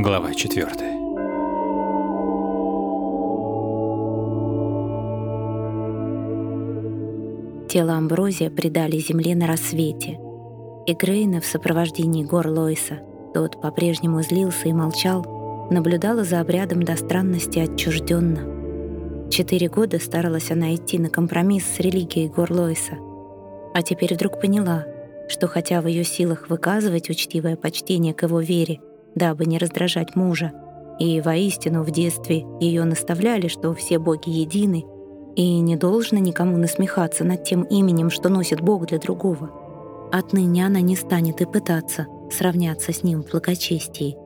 Глава 4. Тело Амброзия предали земле на рассвете. И Грейна в сопровождении гор Лойса, тот по-прежнему злился и молчал, наблюдала за обрядом до странности отчужденно. Четыре года старалась она идти на компромисс с религией гор Лойса, а теперь вдруг поняла, что хотя в ее силах выказывать учтивое почтение к его вере, дабы не раздражать мужа, и воистину в детстве ее наставляли, что все боги едины, и не должно никому насмехаться над тем именем, что носит Бог для другого. Отныне она не станет и пытаться сравняться с ним в благочестии.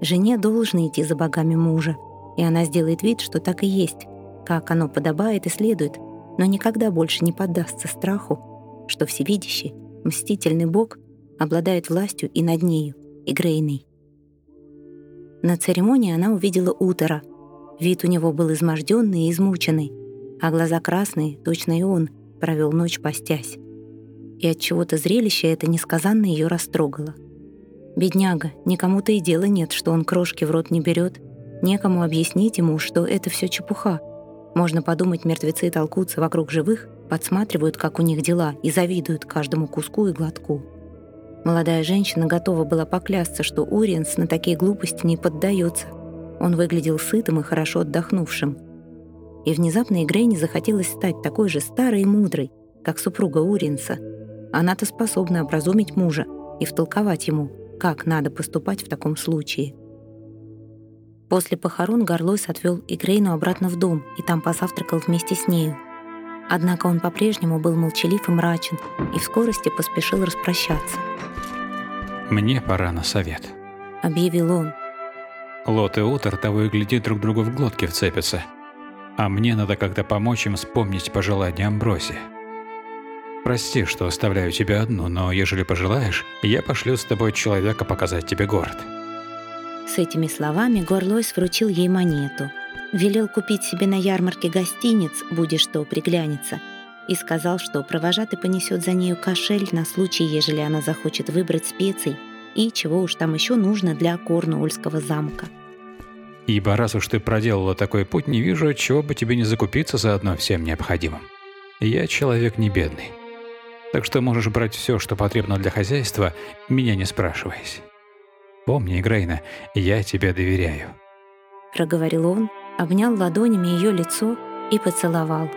Жене должно идти за богами мужа, и она сделает вид, что так и есть, как оно подобает и следует, но никогда больше не поддастся страху, что всевидящий, мстительный бог обладает властью и над нею, и Грейной. На церемонии она увидела Утора. Вид у него был изможденный и измученный, а глаза красные, точно и он, провел ночь постясь. И от чего-то зрелище это несказанно ее растрогало. Бедняга, никому-то и дела нет, что он крошки в рот не берет, некому объяснить ему, что это все чепуха. Можно подумать, мертвецы толкутся вокруг живых, подсматривают, как у них дела, и завидуют каждому куску и глотку. Молодая женщина готова была поклясться, что Уриенс на такие глупости не поддается. Он выглядел сытым и хорошо отдохнувшим. И внезапно Игрейне захотелось стать такой же старой и мудрой, как супруга Уриенса. Она-то способна образумить мужа и втолковать ему, как надо поступать в таком случае. После похорон Горлойс отвел Игрейну обратно в дом и там позавтракал вместе с нею. Однако он по-прежнему был молчалив и мрачен, и в скорости поспешил распрощаться. «Мне пора на совет», — объявил он. Лот и Утер того и гляди друг другу в глотке вцепятся. А мне надо как-то помочь им вспомнить пожелания Амброзия. Прости, что оставляю тебя одну, но ежели пожелаешь, я пошлю с тобой человека показать тебе город. С этими словами Горлойс вручил ей монету — Велел купить себе на ярмарке гостиниц, будешь что, приглянется, и сказал, что провожатый понесет за нею кошель на случай, ежели она захочет выбрать специй и чего уж там еще нужно для Корнуольского замка. Ибо раз уж ты проделала такой путь, не вижу, чего бы тебе не закупиться заодно всем необходимым. Я человек не бедный. Так что можешь брать все, что потребно для хозяйства, меня не спрашиваясь. Помни, Грейна, я тебе доверяю. Проговорил он, обнял ладонями ее лицо и поцеловал.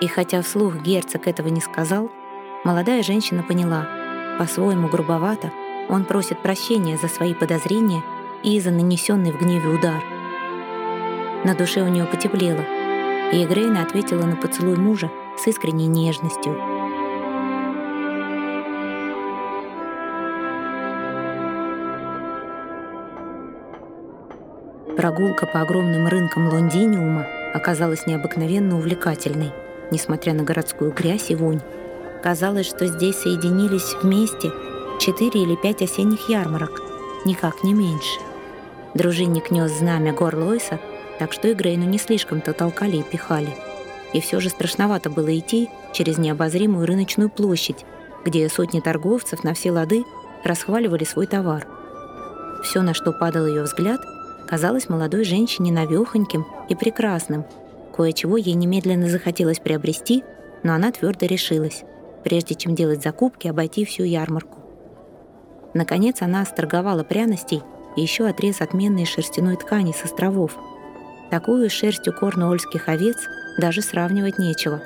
И хотя вслух герцог этого не сказал, молодая женщина поняла, по-своему грубовато, он просит прощения за свои подозрения и за нанесенный в гневе удар. На душе у нее потеплело, и Эгрейна ответила на поцелуй мужа с искренней нежностью — Прогулка по огромным рынкам Лондиниума оказалась необыкновенно увлекательной, несмотря на городскую грязь и вонь. Казалось, что здесь соединились вместе четыре или пять осенних ярмарок, никак не меньше. Дружинник нес знамя гор Лойса, так что и Грейну не слишком-то толкали и пихали. И все же страшновато было идти через необозримую рыночную площадь, где сотни торговцев на все лады расхваливали свой товар. Все, на что падал ее взгляд — казалось молодой женщине навехоньким и прекрасным. Кое-чего ей немедленно захотелось приобрести, но она твердо решилась, прежде чем делать закупки, обойти всю ярмарку. Наконец она сторговала пряностей и еще отрез отменной шерстяной ткани с островов. Такую шерсть у корнуольских овец даже сравнивать нечего.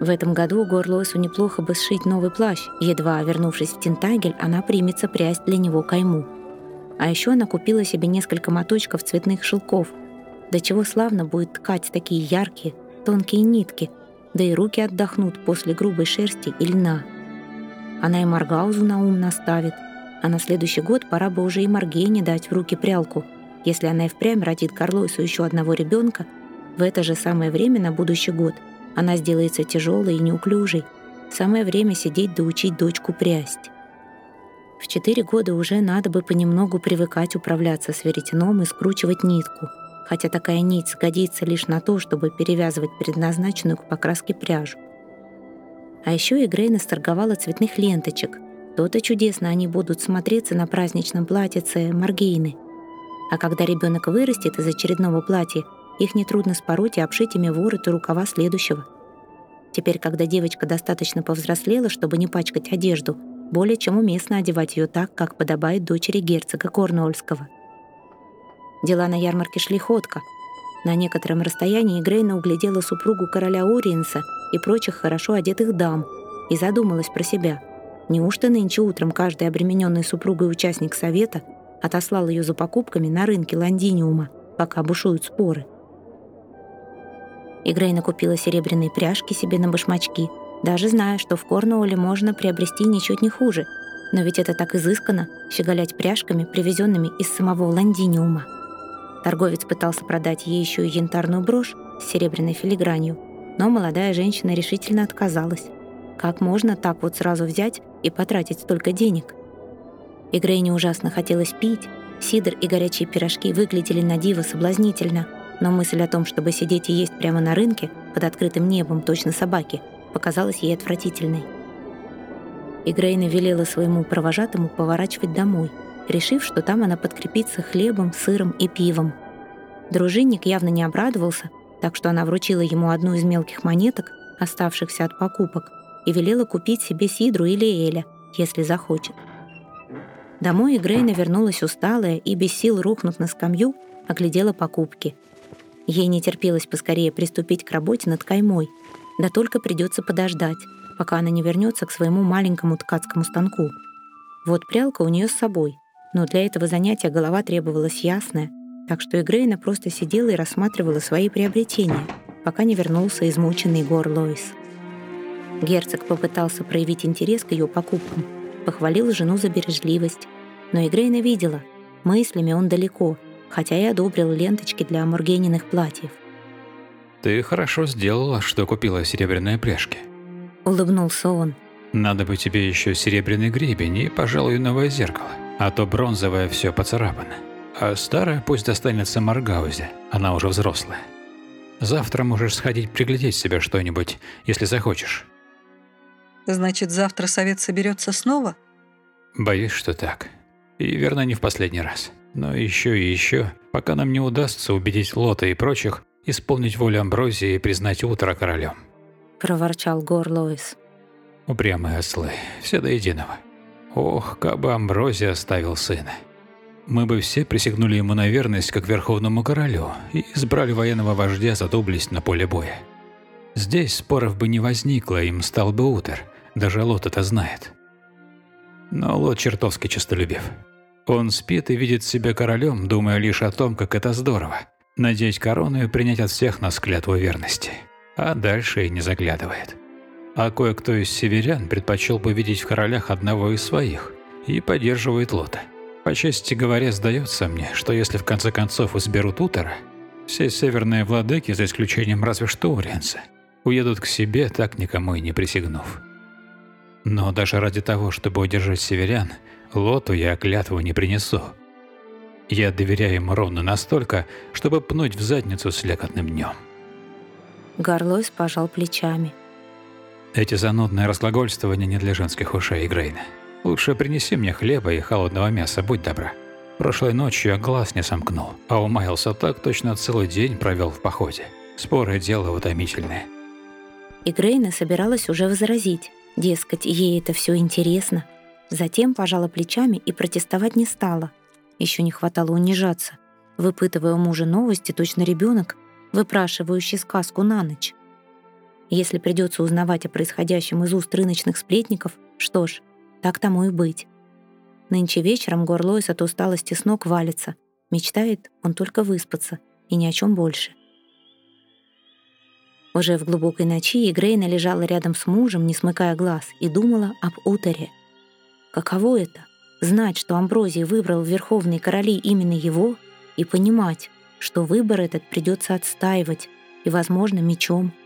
В этом году Горлойсу неплохо бы сшить новый плащ, едва вернувшись в Тентагель, она примется прясть для него кайму. А еще она купила себе несколько моточков цветных шелков. До чего славно будет ткать такие яркие, тонкие нитки, да и руки отдохнут после грубой шерсти и льна. Она и Маргаузу на ум наставит, а на следующий год пора бы уже и Маргене дать в руки прялку. Если она и впрямь родит Карлойсу еще одного ребенка, в это же самое время на будущий год она сделается тяжелой и неуклюжей. Самое время сидеть да учить дочку прясть. В четыре года уже надо бы понемногу привыкать управляться с веретеном и скручивать нитку, хотя такая нить сгодится лишь на то, чтобы перевязывать предназначенную к покраске пряжу. А еще и Грейна сторговала цветных ленточек. То-то чудесно они будут смотреться на праздничном платьице Маргейны. А когда ребенок вырастет из очередного платья, их нетрудно спороть и обшить ими ворот и рукава следующего. Теперь, когда девочка достаточно повзрослела, чтобы не пачкать одежду, более чем уместно одевать ее так, как подобает дочери герцога Корнуольского. Дела на ярмарке шли ходко. На некотором расстоянии Грейна углядела супругу короля Ориенса и прочих хорошо одетых дам и задумалась про себя. Неужто нынче утром каждый обремененный супругой участник совета отослал ее за покупками на рынке Лондиниума, пока бушуют споры? И Грейна купила серебряные пряжки себе на башмачки, даже зная, что в Корнуолле можно приобрести ничуть не хуже. Но ведь это так изысканно — щеголять пряжками, привезенными из самого Лондиниума. Торговец пытался продать ей еще и янтарную брошь с серебряной филигранью, но молодая женщина решительно отказалась. Как можно так вот сразу взять и потратить столько денег? И Грейне ужасно хотелось пить. Сидр и горячие пирожки выглядели на диво соблазнительно, но мысль о том, чтобы сидеть и есть прямо на рынке, под открытым небом, точно собаки, показалась ей отвратительной. И Грейна велела своему провожатому поворачивать домой — решив, что там она подкрепится хлебом, сыром и пивом. Дружинник явно не обрадовался, так что она вручила ему одну из мелких монеток, оставшихся от покупок, и велела купить себе сидру или эля, если захочет. Домой Грейна вернулась усталая и, без сил рухнув на скамью, оглядела покупки. Ей не терпелось поскорее приступить к работе над каймой, да только придется подождать, пока она не вернется к своему маленькому ткацкому станку. Вот прялка у нее с собой — но для этого занятия голова требовалась ясная, так что Игрейна просто сидела и рассматривала свои приобретения, пока не вернулся измученный Гор Лоис. Герцог попытался проявить интерес к ее покупкам, похвалил жену за бережливость, но Игрейна видела, мыслями он далеко, хотя и одобрил ленточки для амургениных платьев. «Ты хорошо сделала, что купила серебряные пряжки», — улыбнулся он. «Надо бы тебе еще серебряный гребень и, пожалуй, новое зеркало» а то бронзовое все поцарапано. А старая пусть достанется Маргаузе, она уже взрослая. Завтра можешь сходить приглядеть себе что-нибудь, если захочешь. Значит, завтра совет соберется снова? Боюсь, что так. И верно, не в последний раз. Но еще и еще, пока нам не удастся убедить Лота и прочих исполнить волю Амброзии и признать утро королем. Проворчал Гор Лоис. Упрямые ослы, все до единого. Ох, как бы Амброзия оставил сына. Мы бы все присягнули ему на верность как верховному королю и избрали военного вождя за доблесть на поле боя. Здесь споров бы не возникло, им стал бы Утер, даже Лот это знает. Но Лот чертовски честолюбив. Он спит и видит себя королем, думая лишь о том, как это здорово. Надеть корону и принять от всех нас клятву верности. А дальше и не заглядывает а кое-кто из северян предпочел бы видеть в королях одного из своих и поддерживает Лота. По чести говоря, сдается мне, что если в конце концов изберут Утера, все северные владыки, за исключением разве что Уриенса, уедут к себе, так никому и не присягнув. Но даже ради того, чтобы удержать северян, Лоту я клятву не принесу. Я доверяю ему ровно настолько, чтобы пнуть в задницу с лекотным днем. Горлойс пожал плечами. Эти занудные разглагольствования не для женских ушей, Грейна. Лучше принеси мне хлеба и холодного мяса, будь добра. Прошлой ночью я глаз не сомкнул, а умаялся так, точно целый день провел в походе. Споры – дело утомительное. И Грейна собиралась уже возразить. Дескать, ей это все интересно. Затем пожала плечами и протестовать не стала. Еще не хватало унижаться, выпытывая у мужа новости, точно ребенок, выпрашивающий сказку на ночь. Если придется узнавать о происходящем из уст рыночных сплетников, что ж, так тому и быть. Нынче вечером Горлойс от усталости с ног валится. Мечтает он только выспаться, и ни о чем больше. Уже в глубокой ночи Игрейна лежала рядом с мужем, не смыкая глаз, и думала об Утере. Каково это — знать, что Амброзий выбрал Верховные Короли именно его, и понимать, что выбор этот придется отстаивать, и, возможно, мечом —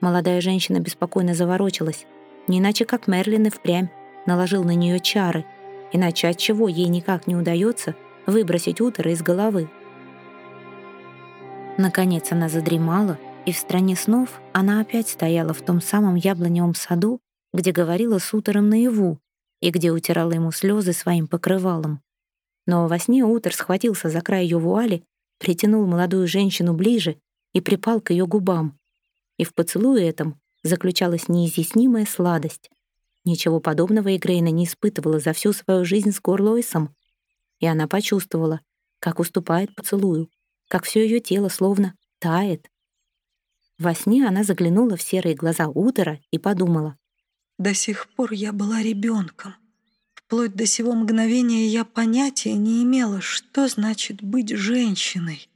Молодая женщина беспокойно заворочилась, не иначе как Мерлин и впрямь наложил на нее чары, иначе от чего ей никак не удается выбросить утро из головы. Наконец она задремала, и в стране снов она опять стояла в том самом яблоневом саду, где говорила с утором наяву и где утирала ему слезы своим покрывалом. Но во сне Утер схватился за край ее вуали, притянул молодую женщину ближе и припал к ее губам. И в поцелуе этом заключалась неизъяснимая сладость. Ничего подобного Игрейна не испытывала за всю свою жизнь с Горлойсом. И она почувствовала, как уступает поцелую, как все ее тело словно тает. Во сне она заглянула в серые глаза Утера и подумала. «До сих пор я была ребенком. Вплоть до сего мгновения я понятия не имела, что значит быть женщиной.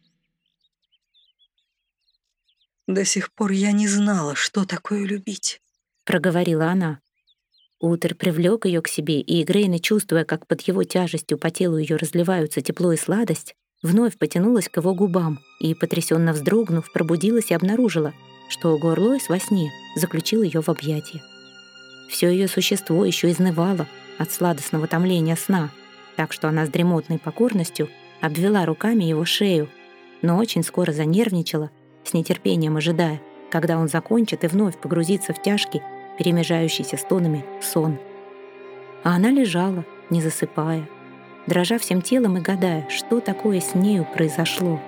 До сих пор я не знала, что такое любить», — проговорила она. Утер привлек ее к себе, и Грейна, чувствуя, как под его тяжестью по телу ее разливаются тепло и сладость, вновь потянулась к его губам и, потрясенно вздрогнув, пробудилась и обнаружила, что Горлойс во сне заключил ее в объятия. Все ее существо еще изнывало от сладостного томления сна, так что она с дремотной покорностью обвела руками его шею, но очень скоро занервничала, с нетерпением ожидая, когда он закончит и вновь погрузится в тяжкий, перемежающийся стонами, сон. А она лежала, не засыпая, дрожа всем телом и гадая, что такое с нею произошло.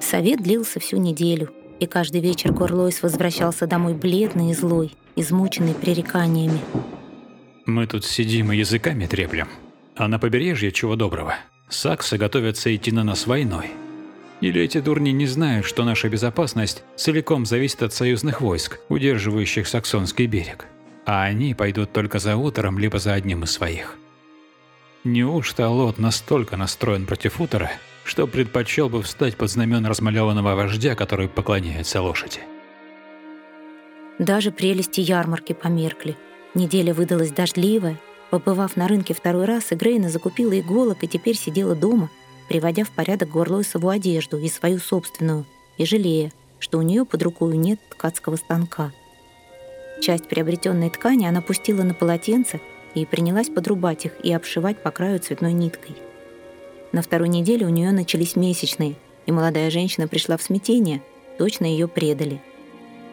Совет длился всю неделю, и каждый вечер Горлойс возвращался домой бледный и злой, измученный пререканиями. «Мы тут сидим и языками треплем, а на побережье чего доброго. Саксы готовятся идти на нас войной. Или эти дурни не знают, что наша безопасность целиком зависит от союзных войск, удерживающих Саксонский берег а они пойдут только за утром, либо за одним из своих. Неужто Лот настолько настроен против утра, что предпочел бы встать под знамен размалеванного вождя, который поклоняется лошади? Даже прелести ярмарки померкли. Неделя выдалась дождливая. Побывав на рынке второй раз, Игрейна закупила иголок и теперь сидела дома, приводя в порядок горлойсову одежду и свою собственную, и жалея, что у нее под рукой нет ткацкого станка — Часть приобретенной ткани она пустила на полотенце и принялась подрубать их и обшивать по краю цветной ниткой. На второй неделе у нее начались месячные, и молодая женщина пришла в смятение, точно ее предали.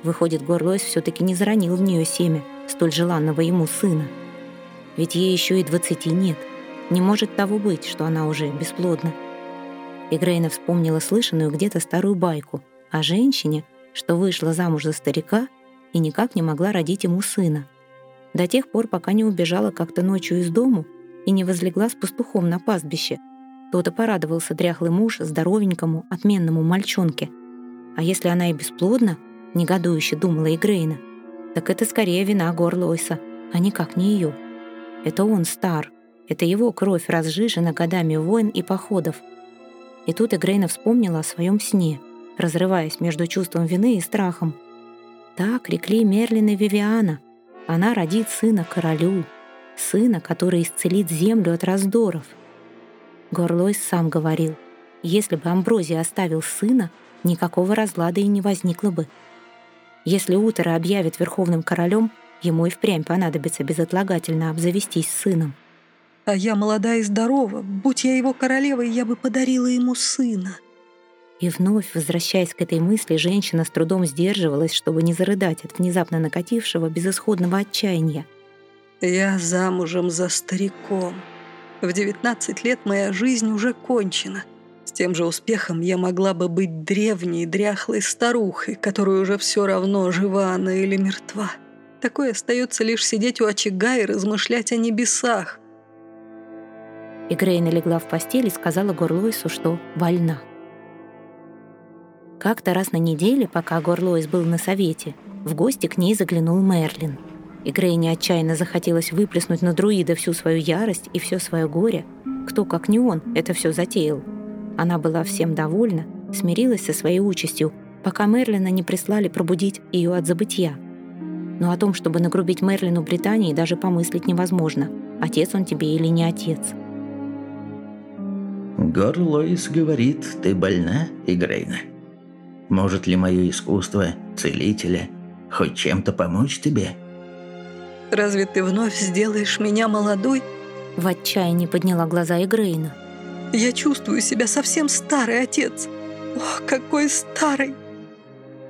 Выходит, Горлойс все-таки не заронил в нее семя столь желанного ему сына. Ведь ей еще и двадцати нет. Не может того быть, что она уже бесплодна. И Грейна вспомнила слышанную где-то старую байку о женщине, что вышла замуж за старика — и никак не могла родить ему сына. До тех пор, пока не убежала как-то ночью из дому и не возлегла с пастухом на пастбище. То-то порадовался дряхлый муж здоровенькому, отменному мальчонке. А если она и бесплодна, негодующе думала Игрейна, так это скорее вина Горлойса, а никак не ее. Это он стар, это его кровь разжижена годами войн и походов. И тут Игрейна вспомнила о своем сне, разрываясь между чувством вины и страхом. Так рекли Мерлин и Вивиана. Она родит сына королю, сына, который исцелит землю от раздоров. Горлойс сам говорил, если бы Амброзий оставил сына, никакого разлада и не возникло бы. Если Утера объявит верховным королем, ему и впрямь понадобится безотлагательно обзавестись сыном. А я молода и здорова. Будь я его королевой, я бы подарила ему сына. И вновь, возвращаясь к этой мысли, женщина с трудом сдерживалась, чтобы не зарыдать от внезапно накатившего безысходного отчаяния. «Я замужем за стариком. В 19 лет моя жизнь уже кончена. С тем же успехом я могла бы быть древней, дряхлой старухой, которая уже все равно, жива она или мертва. Такое остается лишь сидеть у очага и размышлять о небесах». И Грейна легла в постель и сказала Горлойсу, что больна. Как-то раз на неделе, пока Горлоис был на совете, в гости к ней заглянул Мерлин. И Грейне отчаянно захотелось выплеснуть на друида всю свою ярость и все свое горе. Кто, как не он, это все затеял. Она была всем довольна, смирилась со своей участью, пока Мерлина не прислали пробудить ее от забытия. Но о том, чтобы нагрубить Мерлину Британии, даже помыслить невозможно. Отец он тебе или не отец. Горлоис говорит, ты больна, Игрейна? Может ли мое искусство, целителя, хоть чем-то помочь тебе? Разве ты вновь сделаешь меня молодой? В отчаянии подняла глаза Игрейна. Я чувствую себя совсем старый отец. Ох, какой старый!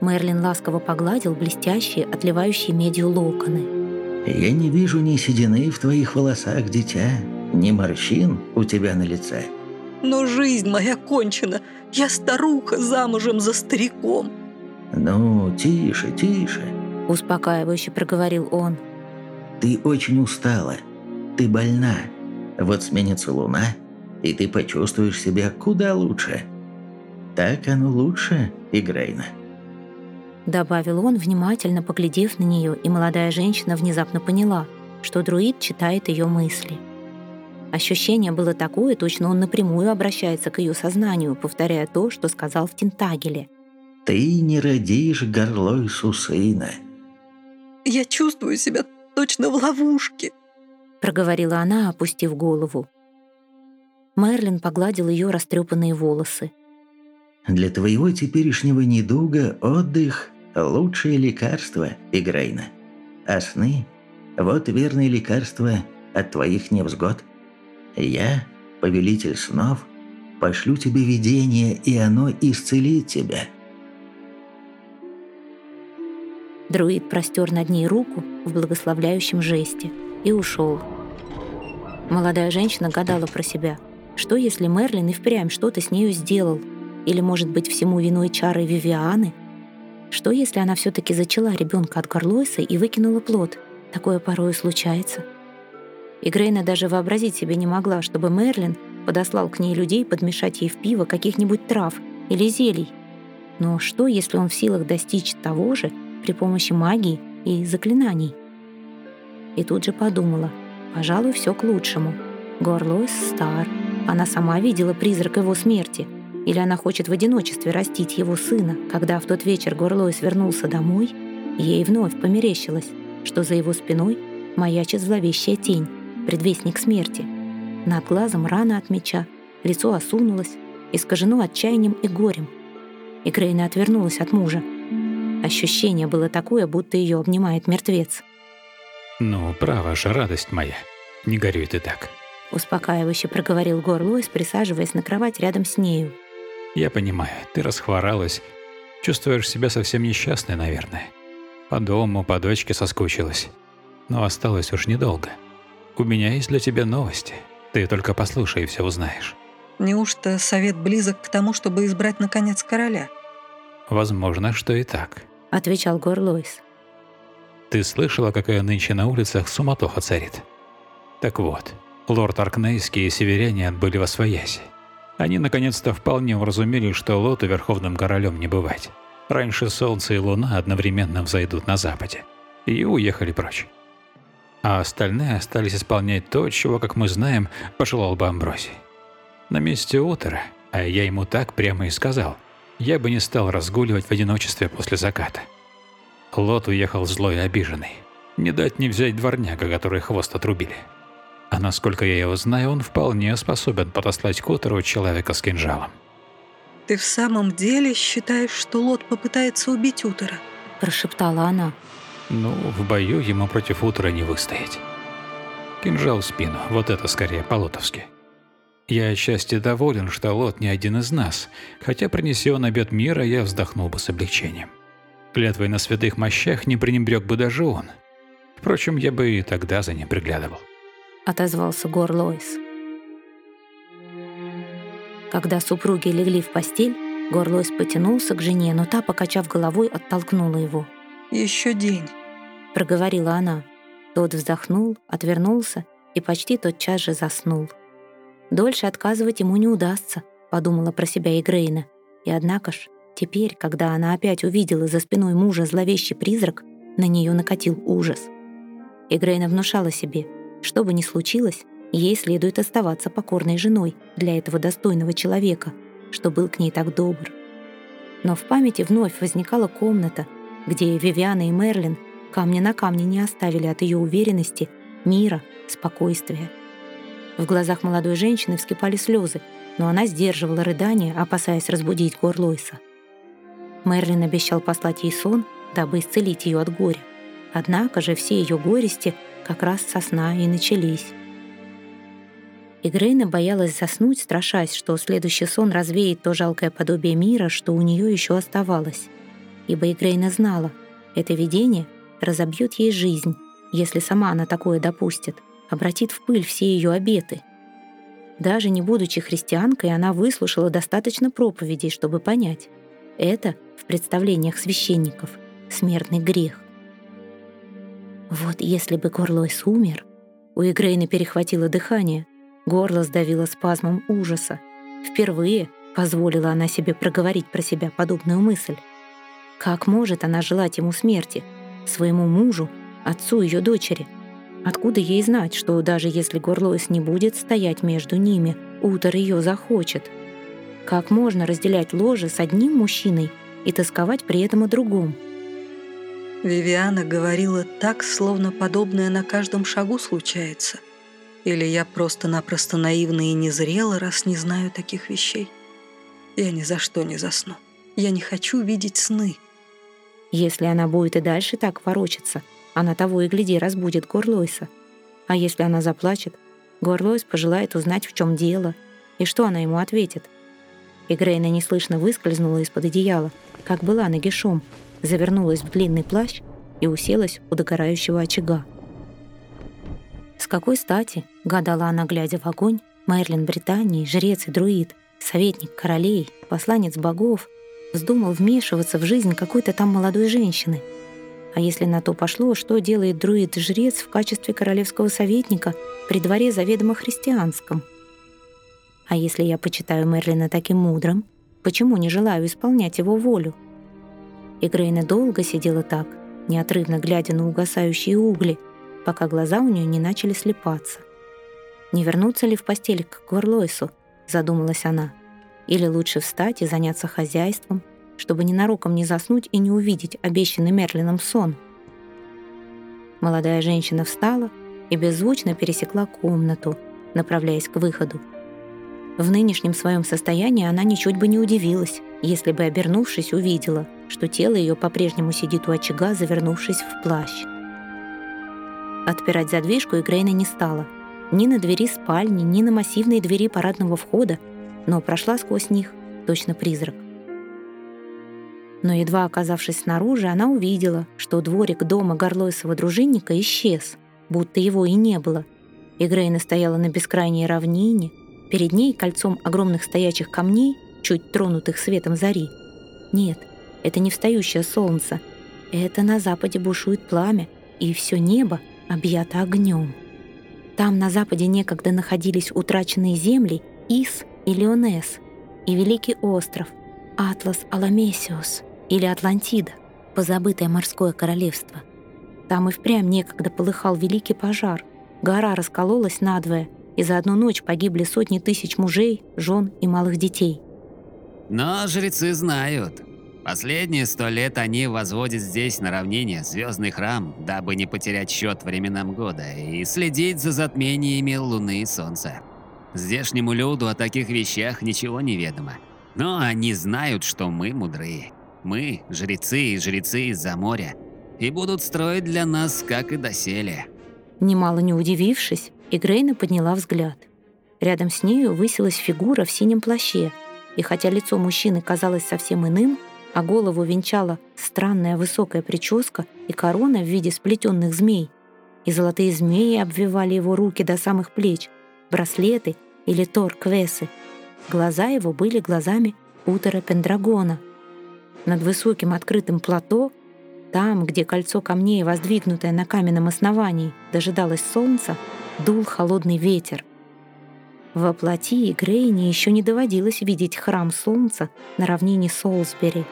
Мерлин ласково погладил блестящие, отливающие медью локоны. «Я не вижу ни седины в твоих волосах, дитя, Ни морщин у тебя на лице. Но жизнь моя кончена. Я старуха замужем за стариком. Ну, тише, тише. Успокаивающе проговорил он. Ты очень устала. Ты больна. Вот сменится луна, и ты почувствуешь себя куда лучше. Так оно лучше, Игрейна. Добавил он, внимательно поглядев на нее, и молодая женщина внезапно поняла, что друид читает ее мысли. Ощущение было такое, точно он напрямую обращается к ее сознанию, повторяя то, что сказал в Тентагеле. «Ты не родишь горлойсу сына». «Я чувствую себя точно в ловушке», — проговорила она, опустив голову. Мерлин погладил ее растрепанные волосы. «Для твоего теперешнего недуга отдых — лучшее лекарство, Игрейна. А сны — вот верное лекарство от твоих невзгод». Я, повелитель снов, пошлю тебе видение, и оно исцелит тебя». Друид простер над ней руку в благословляющем жесте и ушел. Молодая женщина гадала про себя, что если Мерлин и впрямь что-то с нею сделал, или, может быть, всему виной чары Вивианы? Что если она все-таки зачала ребенка от Горлойса и выкинула плод? Такое порою случается и Грейна даже вообразить себе не могла, чтобы Мерлин подослал к ней людей подмешать ей в пиво каких-нибудь трав или зелий. Но что, если он в силах достичь того же при помощи магии и заклинаний? И тут же подумала, пожалуй, все к лучшему. Горлойс стар, она сама видела призрак его смерти. Или она хочет в одиночестве растить его сына, когда в тот вечер Горлойс вернулся домой, ей вновь померещилось, что за его спиной маячит зловещая тень предвестник смерти. Над глазом рана от меча, лицо осунулось, искажено отчаянием и горем. И Грейна отвернулась от мужа. Ощущение было такое, будто ее обнимает мертвец. «Ну, право же, радость моя, не горюй ты так», — успокаивающе проговорил Горлойс, присаживаясь на кровать рядом с нею. «Я понимаю, ты расхворалась, чувствуешь себя совсем несчастной, наверное. По дому, по дочке соскучилась. Но осталось уж недолго. У меня есть для тебя новости. Ты только послушай и все узнаешь. Неужто совет близок к тому, чтобы избрать, наконец, короля? Возможно, что и так. Отвечал Горлойс. Ты слышала, какая нынче на улицах суматоха царит? Так вот, лорд Аркнейский и северяне отбыли во свояси. Они наконец-то вполне уразумели, что Лоту верховным королем не бывать. Раньше солнце и луна одновременно взойдут на западе. И уехали прочь а остальные остались исполнять то, чего, как мы знаем, пожелал бы Амбросий. На месте утра, а я ему так прямо и сказал, я бы не стал разгуливать в одиночестве после заката. Лот уехал злой и обиженный. Не дать не взять дворняга, который хвост отрубили. А насколько я его знаю, он вполне способен подослать к утру человека с кинжалом. «Ты в самом деле считаешь, что Лот попытается убить Утора?» – прошептала она. Ну, в бою ему против утра не выстоять. Кинжал в спину, вот это скорее по-лотовски. Я отчасти доволен, что Лот не один из нас, хотя принеси он обед мира, я вздохнул бы с облегчением. Клятвой на святых мощах не пренебрег бы даже он. Впрочем, я бы и тогда за ним приглядывал. Отозвался Гор Лоис. Когда супруги легли в постель, Гор Лоис потянулся к жене, но та, покачав головой, оттолкнула его. «Еще день», — проговорила она. Тот вздохнул, отвернулся и почти тотчас же заснул. Дольше отказывать ему не удастся, подумала про себя Игрейна. И однако ж, теперь, когда она опять увидела за спиной мужа зловещий призрак, на нее накатил ужас. Игрейна внушала себе, что бы ни случилось, ей следует оставаться покорной женой для этого достойного человека, что был к ней так добр. Но в памяти вновь возникала комната, где Вивиана и Мерлин камня на камне не оставили от ее уверенности, мира, спокойствия. В глазах молодой женщины вскипали слезы, но она сдерживала рыдания, опасаясь разбудить Горлойса. Мерлин обещал послать ей сон, дабы исцелить ее от горя. Однако же все ее горести как раз со сна и начались. И Грейна боялась заснуть, страшась, что следующий сон развеет то жалкое подобие мира, что у нее еще оставалось ибо Игрейна знала, это видение разобьет ей жизнь, если сама она такое допустит, обратит в пыль все ее обеты. Даже не будучи христианкой, она выслушала достаточно проповедей, чтобы понять. Это, в представлениях священников, смертный грех. Вот если бы Горлойс умер, у Игрейны перехватило дыхание, горло сдавило спазмом ужаса. Впервые позволила она себе проговорить про себя подобную мысль. Как может она желать ему смерти, своему мужу, отцу ее дочери? Откуда ей знать, что даже если Горлойс не будет стоять между ними, Утор ее захочет? Как можно разделять ложе с одним мужчиной и тосковать при этом о другом? Вивиана говорила так, словно подобное на каждом шагу случается. Или я просто-напросто наивна и незрела, раз не знаю таких вещей. Я ни за что не засну. Я не хочу видеть сны. Если она будет и дальше так ворочаться, она того и гляди разбудит Горлойса. А если она заплачет, Горлойс пожелает узнать, в чем дело, и что она ему ответит. И Грейна неслышно выскользнула из-под одеяла, как была нагишом, завернулась в длинный плащ и уселась у догорающего очага. С какой стати, гадала она, глядя в огонь, Мерлин Британии, жрец и друид, советник королей, посланец богов, вздумал вмешиваться в жизнь какой-то там молодой женщины. А если на то пошло, что делает друид-жрец в качестве королевского советника при дворе заведомо христианском? А если я почитаю Мерлина таким мудрым, почему не желаю исполнять его волю? И Грейна долго сидела так, неотрывно глядя на угасающие угли, пока глаза у нее не начали слепаться. Не вернуться ли в постель к Горлойсу, задумалась она. Или лучше встать и заняться хозяйством, чтобы ненароком не заснуть и не увидеть обещанный Мерлином сон. Молодая женщина встала и беззвучно пересекла комнату, направляясь к выходу. В нынешнем своем состоянии она ничуть бы не удивилась, если бы, обернувшись, увидела, что тело ее по-прежнему сидит у очага, завернувшись в плащ. Отпирать задвижку Игрейна не стала. Ни на двери спальни, ни на массивные двери парадного входа — но прошла сквозь них, точно призрак. Но едва оказавшись снаружи, она увидела, что дворик дома Горлойсова дружинника исчез, будто его и не было. И Грейна стояла на бескрайней равнине, перед ней кольцом огромных стоячих камней, чуть тронутых светом зари. Нет, это не встающее солнце, это на западе бушует пламя, и все небо объято огнем. Там на западе некогда находились утраченные земли Ис и Леонес, и Великий остров, Атлас Аламесиус или Атлантида, позабытое морское королевство. Там и впрямь некогда полыхал великий пожар, гора раскололась надвое, и за одну ночь погибли сотни тысяч мужей, жен и малых детей. Но жрецы знают. Последние сто лет они возводят здесь на равнине звездный храм, дабы не потерять счет временам года и следить за затмениями луны и солнца. Здешнему люду о таких вещах ничего не ведомо. Но они знают, что мы мудрые. Мы – жрецы и жрецы из-за моря. И будут строить для нас, как и доселе. Немало не удивившись, Игрейна подняла взгляд. Рядом с нею высилась фигура в синем плаще, и хотя лицо мужчины казалось совсем иным, а голову венчала странная высокая прическа и корона в виде сплетенных змей, и золотые змеи обвивали его руки до самых плеч, браслеты или торквесы. Глаза его были глазами утера Пендрагона. Над высоким открытым плато, там, где кольцо камней, воздвигнутое на каменном основании, дожидалось солнца, дул холодный ветер. Во плоти и Грейне еще не доводилось видеть храм солнца на равнине Солсбери,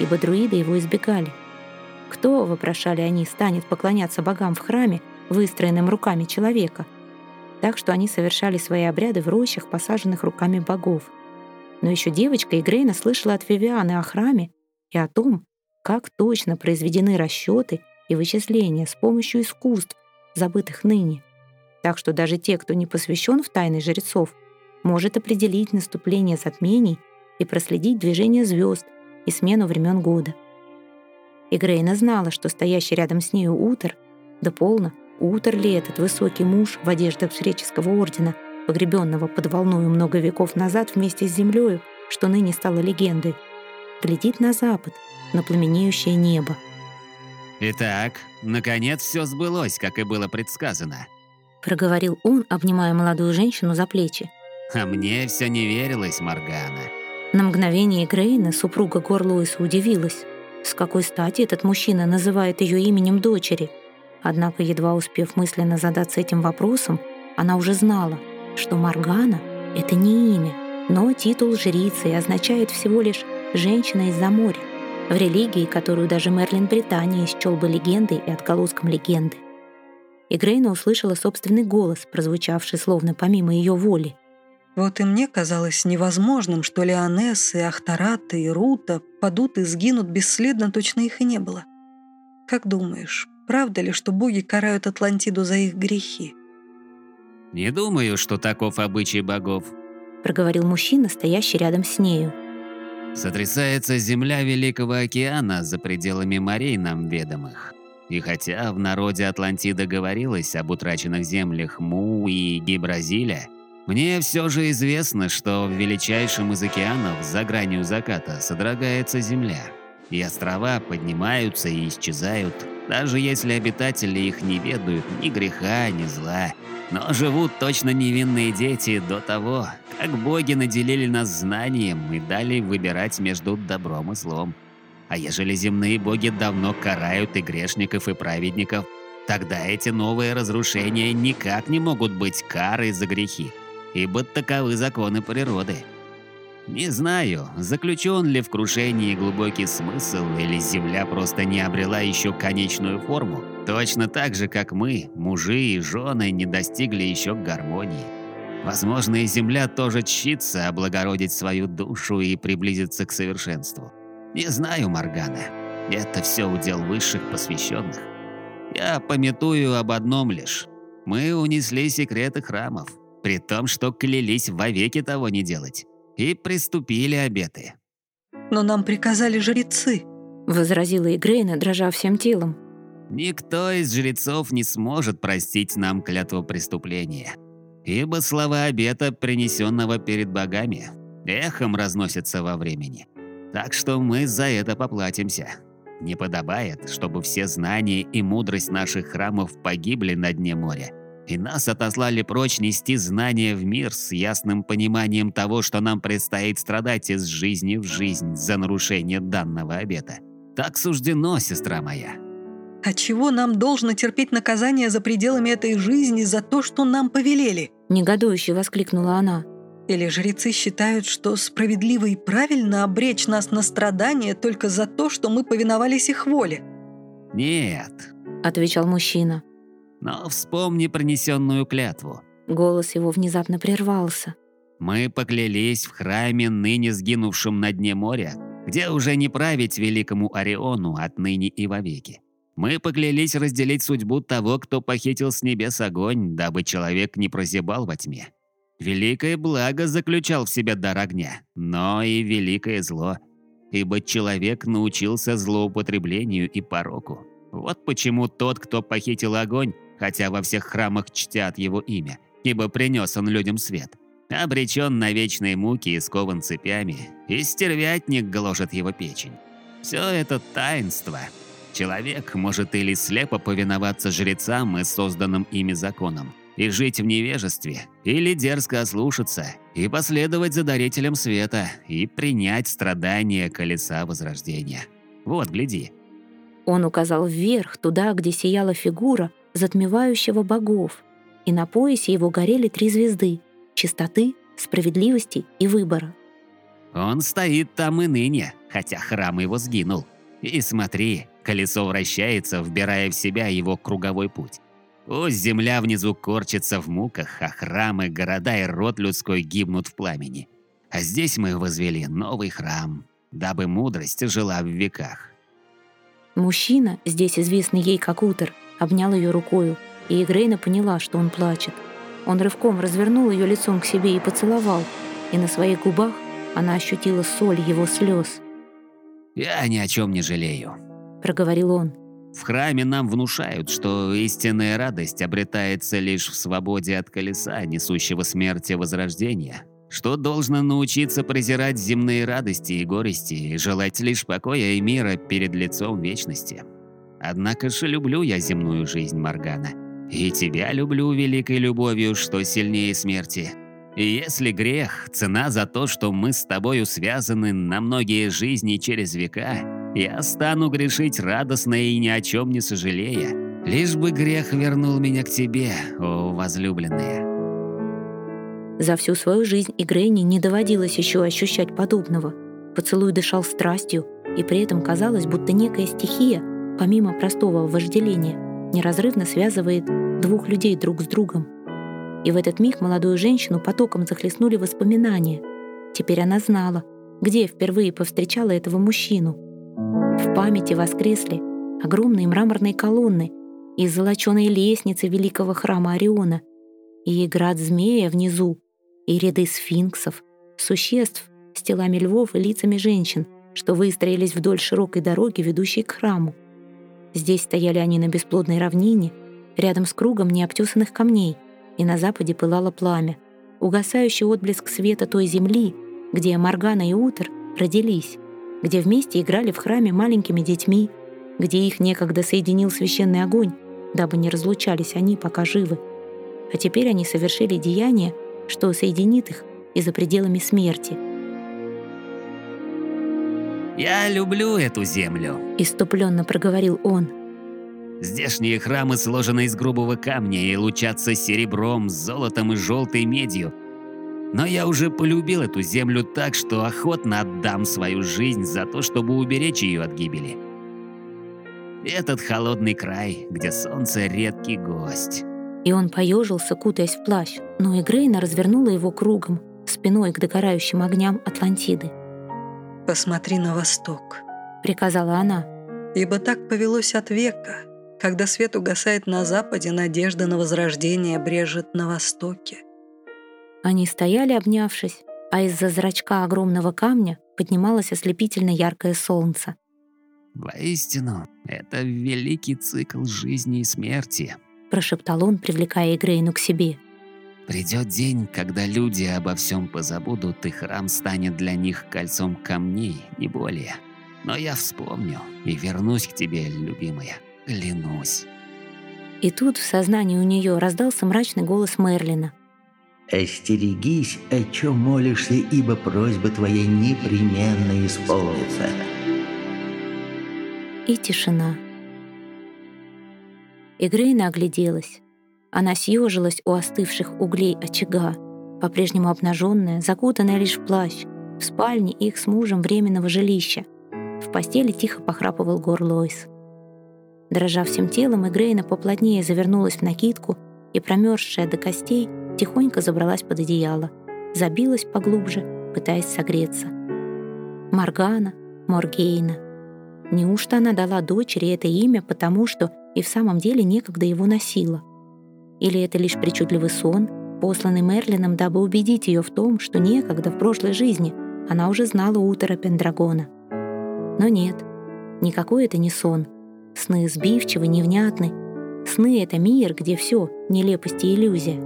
ибо друиды его избегали. Кто, вопрошали они, станет поклоняться богам в храме, выстроенным руками человека — так что они совершали свои обряды в рощах, посаженных руками богов. Но еще девочка Игрейна слышала от Вивианы о храме и о том, как точно произведены расчеты и вычисления с помощью искусств, забытых ныне. Так что даже те, кто не посвящен в тайны жрецов, может определить наступление затмений и проследить движение звезд и смену времен года. Игрейна знала, что стоящий рядом с нею Утер, да полно, Утр ли этот высокий муж в одеждах жреческого ордена, погребенного под волною много веков назад вместе с землею, что ныне стало легендой, глядит на запад, на пламенеющее небо. Итак, наконец все сбылось, как и было предсказано. проговорил он, обнимая молодую женщину за плечи. А мне все не верилось, Моргана. На мгновение Грейна, супруга Горлуиса, удивилась. С какой стати этот мужчина называет ее именем дочери? Однако, едва успев мысленно задаться этим вопросом, она уже знала, что Моргана — это не имя, но титул жрицы и означает всего лишь «женщина из-за моря», в религии, которую даже Мерлин Британии счел бы легендой и отголоском легенды. И Грейна услышала собственный голос, прозвучавший словно помимо ее воли. Вот и мне казалось невозможным, что Леонесс и Ахтарата и Рута падут и сгинут бесследно, точно их и не было. Как думаешь, правда ли, что боги карают Атлантиду за их грехи? Не думаю, что таков обычай богов. Проговорил мужчина, стоящий рядом с нею. Сотрясается земля Великого океана за пределами морей нам ведомых. И хотя в народе Атлантида говорилось об утраченных землях Му и Гибразиля, мне все же известно, что в величайшем из океанов за гранью заката содрогается земля, и острова поднимаются и исчезают, даже если обитатели их не ведают ни греха, ни зла. Но живут точно невинные дети до того, как боги наделили нас знанием и дали выбирать между добром и злом. А ежели земные боги давно карают и грешников, и праведников, тогда эти новые разрушения никак не могут быть карой за грехи, ибо таковы законы природы. Не знаю, заключен ли в крушении глубокий смысл, или Земля просто не обрела еще конечную форму, точно так же, как мы, мужи и жены, не достигли еще гармонии. Возможно, и Земля тоже чтится облагородить свою душу и приблизиться к совершенству. Не знаю, Моргана. Это все удел высших посвященных. Я пометую об одном лишь. Мы унесли секреты храмов, при том, что клялись вовеки того не делать. И приступили обеты. Но нам приказали жрецы. Возразила Игрейна, дрожа всем телом. Никто из жрецов не сможет простить нам клятву преступления. Ибо слова обета, принесенного перед богами, эхом разносятся во времени. Так что мы за это поплатимся. Не подобает, чтобы все знания и мудрость наших храмов погибли на дне моря, и нас отослали прочь нести знания в мир с ясным пониманием того, что нам предстоит страдать из жизни в жизнь за нарушение данного обета. Так суждено, сестра моя. А чего нам должно терпеть наказание за пределами этой жизни за то, что нам повелели? Негодующе воскликнула она. Или жрецы считают, что справедливо и правильно обречь нас на страдания только за то, что мы повиновались их воле? Нет, отвечал мужчина. Но вспомни пронесенную клятву. Голос его внезапно прервался. Мы поклялись в храме, ныне сгинувшем на дне моря, где уже не править великому Ориону отныне и вовеки. Мы поклялись разделить судьбу того, кто похитил с небес огонь, дабы человек не прозябал во тьме. Великое благо заключал в себе дар огня, но и великое зло, ибо человек научился злоупотреблению и пороку. Вот почему тот, кто похитил огонь, хотя во всех храмах чтят его имя, ибо принес он людям свет, обречен на вечные муки и скован цепями, и стервятник гложет его печень. Все это таинство. Человек может или слепо повиноваться жрецам и созданным ими законам, и жить в невежестве, или дерзко ослушаться и последовать за дарителем света и принять страдания колеса Возрождения. Вот, гляди. Он указал вверх, туда, где сияла фигура затмевающего богов, и на поясе его горели три звезды — чистоты, справедливости и выбора. Он стоит там и ныне, хотя храм его сгинул. И смотри, колесо вращается, вбирая в себя его круговой путь. Пусть земля внизу корчится в муках, а храмы, города и род людской гибнут в пламени. А здесь мы возвели новый храм, дабы мудрость жила в веках. Мужчина, здесь известный ей как Утер, обнял ее рукою, и Игрейна поняла, что он плачет. Он рывком развернул ее лицом к себе и поцеловал, и на своих губах она ощутила соль его слез. «Я ни о чем не жалею», — проговорил он. В храме нам внушают, что истинная радость обретается лишь в свободе от колеса, несущего смерти возрождения, что должно научиться презирать земные радости и горести и желать лишь покоя и мира перед лицом вечности. Однако же люблю я земную жизнь Моргана. И тебя люблю великой любовью, что сильнее смерти. И если грех – цена за то, что мы с тобою связаны на многие жизни через века, я стану грешить радостно и ни о чем не сожалея, лишь бы грех вернул меня к тебе, о возлюбленная. За всю свою жизнь Игрейне не доводилось еще ощущать подобного. Поцелуй дышал страстью, и при этом казалось, будто некая стихия, помимо простого вожделения, неразрывно связывает двух людей друг с другом. И в этот миг молодую женщину потоком захлестнули воспоминания. Теперь она знала, где впервые повстречала этого мужчину. В памяти воскресли огромные мраморные колонны и золоченые лестницы великого храма Ориона, и град змея внизу, и ряды сфинксов, существ с телами львов и лицами женщин, что выстроились вдоль широкой дороги, ведущей к храму. Здесь стояли они на бесплодной равнине, рядом с кругом необтесанных камней, и на западе пылало пламя, угасающий отблеск света той земли, где Маргана и Утер родились, где вместе играли в храме маленькими детьми, где их некогда соединил священный огонь, дабы не разлучались они, пока живы. А теперь они совершили деяние, что соединит их и за пределами смерти. «Я люблю эту землю», — иступленно проговорил он. «Здешние храмы сложены из грубого камня и лучатся серебром, золотом и желтой медью. Но я уже полюбил эту землю так, что охотно отдам свою жизнь за то, чтобы уберечь ее от гибели. Этот холодный край, где солнце редкий гость». И он поежился, кутаясь в плащ, но Игрейна развернула его кругом, спиной к догорающим огням Атлантиды. «Посмотри на восток», — приказала она. «Ибо так повелось от века. Когда свет угасает на западе, надежда на возрождение брежет на востоке». Они стояли, обнявшись, а из-за зрачка огромного камня поднималось ослепительно яркое солнце. «Воистину, это великий цикл жизни и смерти», — прошептал он, привлекая Игрейну к себе. Придет день, когда люди обо всем позабудут, и храм станет для них кольцом камней, не более. Но я вспомню и вернусь к тебе, любимая. Клянусь. И тут в сознании у нее раздался мрачный голос Мерлина. «Остерегись, о чем молишься, ибо просьба твоя непременно исполнится». И тишина. Игрейна огляделась. Она съежилась у остывших углей очага, по-прежнему обнаженная, закутанная лишь в плащ, в спальне их с мужем временного жилища. В постели тихо похрапывал Гор Лойс. Дрожа всем телом, Игрейна поплотнее завернулась в накидку и, промерзшая до костей, тихонько забралась под одеяло, забилась поглубже, пытаясь согреться. Маргана, Моргейна. Неужто она дала дочери это имя, потому что и в самом деле некогда его носила? Или это лишь причудливый сон, посланный Мерлином, дабы убедить ее в том, что некогда в прошлой жизни она уже знала утро Пендрагона. Но нет, никакой это не сон. Сны сбивчивы, невнятны. Сны — это мир, где все — нелепость и иллюзия.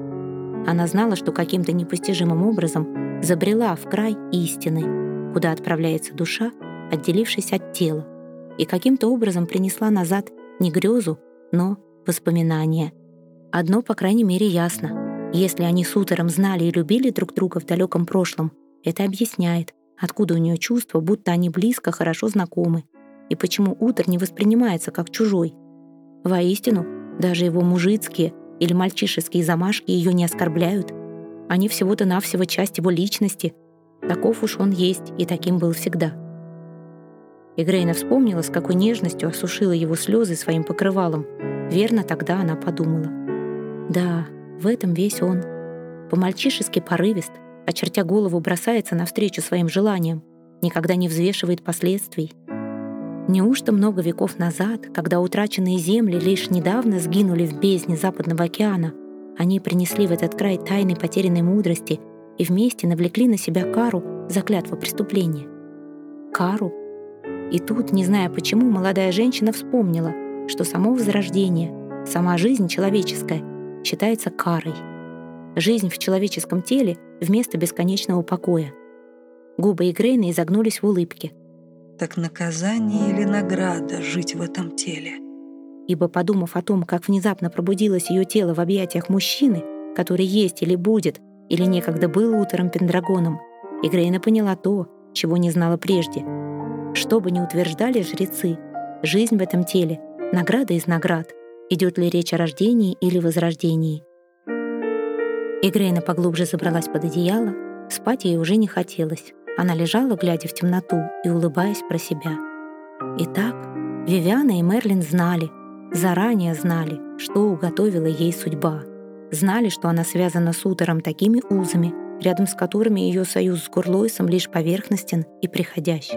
Она знала, что каким-то непостижимым образом забрела в край истины, куда отправляется душа, отделившись от тела, и каким-то образом принесла назад не грезу, но воспоминания — Одно, по крайней мере, ясно. Если они с Утером знали и любили друг друга в далеком прошлом, это объясняет, откуда у нее чувство, будто они близко, хорошо знакомы, и почему Утер не воспринимается как чужой. Воистину, даже его мужицкие или мальчишеские замашки ее не оскорбляют. Они всего-то навсего часть его личности. Таков уж он есть, и таким был всегда. И Грейна вспомнила, с какой нежностью осушила его слезы своим покрывалом. Верно, тогда она подумала. Да, в этом весь он. По-мальчишески порывист, очертя голову, бросается навстречу своим желаниям, никогда не взвешивает последствий. Неужто много веков назад, когда утраченные земли лишь недавно сгинули в бездне Западного океана, они принесли в этот край тайны потерянной мудрости и вместе навлекли на себя кару за клятву преступления? Кару? И тут, не зная почему, молодая женщина вспомнила, что само возрождение, сама жизнь человеческая считается карой. Жизнь в человеческом теле вместо бесконечного покоя. Губы Игрейна изогнулись в улыбке. Так наказание или награда жить в этом теле? ибо, подумав о том, как внезапно пробудилось ее тело в объятиях мужчины, который есть или будет, или некогда был утром Пендрагоном, Игрейна поняла то, чего не знала прежде. Что бы ни утверждали жрецы, жизнь в этом теле — награда из наград, идет ли речь о рождении или возрождении. Игрейна поглубже забралась под одеяло, спать ей уже не хотелось. Она лежала, глядя в темноту и улыбаясь про себя. Итак, Вивиана и Мерлин знали, заранее знали, что уготовила ей судьба. Знали, что она связана с Утером такими узами, рядом с которыми ее союз с Гурлойсом лишь поверхностен и приходящий.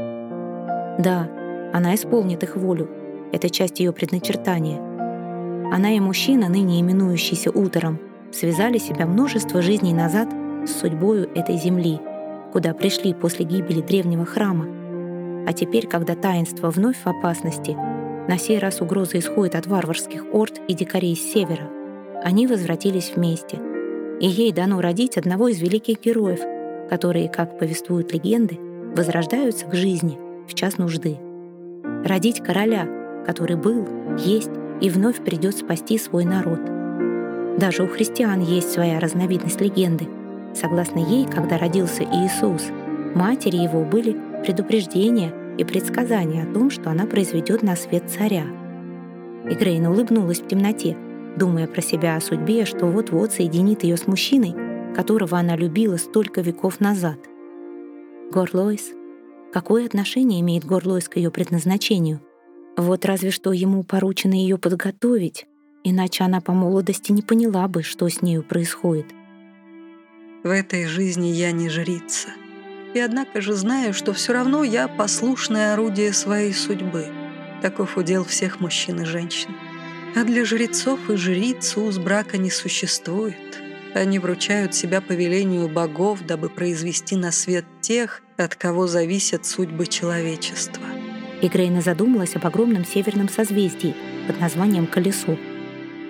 Да, она исполнит их волю. Это часть ее предначертания. Она и мужчина, ныне именующийся Утером, связали себя множество жизней назад с судьбою этой земли, куда пришли после гибели древнего храма. А теперь, когда таинство вновь в опасности, на сей раз угроза исходит от варварских орд и дикарей с севера, они возвратились вместе. И ей дано родить одного из великих героев, которые, как повествуют легенды, возрождаются к жизни в час нужды. Родить короля, который был, есть и вновь придет спасти свой народ. Даже у христиан есть своя разновидность легенды. Согласно ей, когда родился Иисус, матери его были предупреждения и предсказания о том, что она произведет на свет царя. И Грейна улыбнулась в темноте, думая про себя о судьбе, что вот-вот соединит ее с мужчиной, которого она любила столько веков назад. Горлойс. Какое отношение имеет Горлойс к ее предназначению? Вот разве что ему поручено ее подготовить, иначе она по молодости не поняла бы, что с нею происходит. В этой жизни я не жрица. И однако же знаю, что все равно я послушное орудие своей судьбы. Таков удел всех мужчин и женщин. А для жрецов и жриц уз брака не существует. Они вручают себя по велению богов, дабы произвести на свет тех, от кого зависят судьбы человечества. И Грейна задумалась об огромном северном созвездии под названием «Колесо»,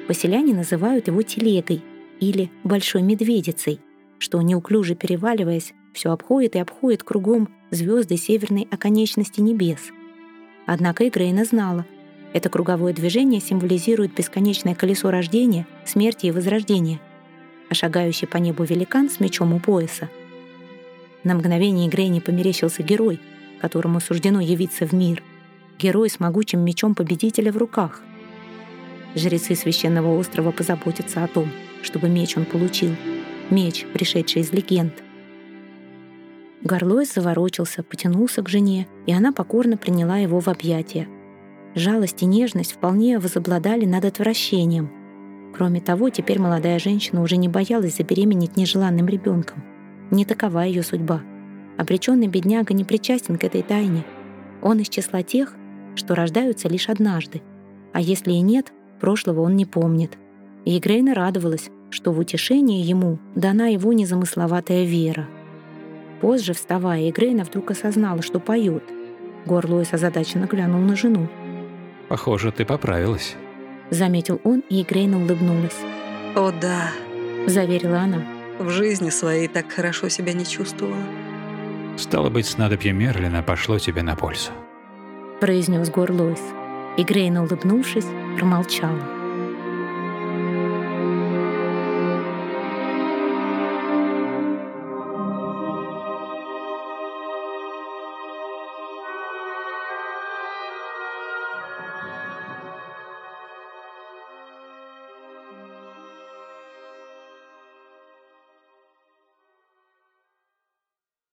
Поселяне называют его телегой или большой медведицей, что, неуклюже переваливаясь, все обходит и обходит кругом звезды северной оконечности небес. Однако и Грейна знала, это круговое движение символизирует бесконечное колесо рождения, смерти и возрождения, а шагающий по небу великан с мечом у пояса. На мгновение Грейне померещился герой, которому суждено явиться в мир. Герой с могучим мечом победителя в руках — Жрецы священного острова позаботятся о том, чтобы меч он получил. Меч, пришедший из легенд. Горлой заворочился, потянулся к жене, и она покорно приняла его в объятия. Жалость и нежность вполне возобладали над отвращением. Кроме того, теперь молодая женщина уже не боялась забеременеть нежеланным ребенком. Не такова ее судьба. Обреченный бедняга не причастен к этой тайне. Он из числа тех, что рождаются лишь однажды. А если и нет, Прошлого он не помнит. И Грейна радовалась, что в утешение ему дана его незамысловатая вера. Позже, вставая, Игрейна вдруг осознала, что поет. Горлоис озадаченно глянул на жену. «Похоже, ты поправилась», — заметил он, и Игрейна улыбнулась. «О да», — заверила она. «В жизни своей так хорошо себя не чувствовала». «Стало быть, снадобье Мерлина пошло тебе на пользу», — произнес Горлойс. И Грейна, улыбнувшись, промолчала.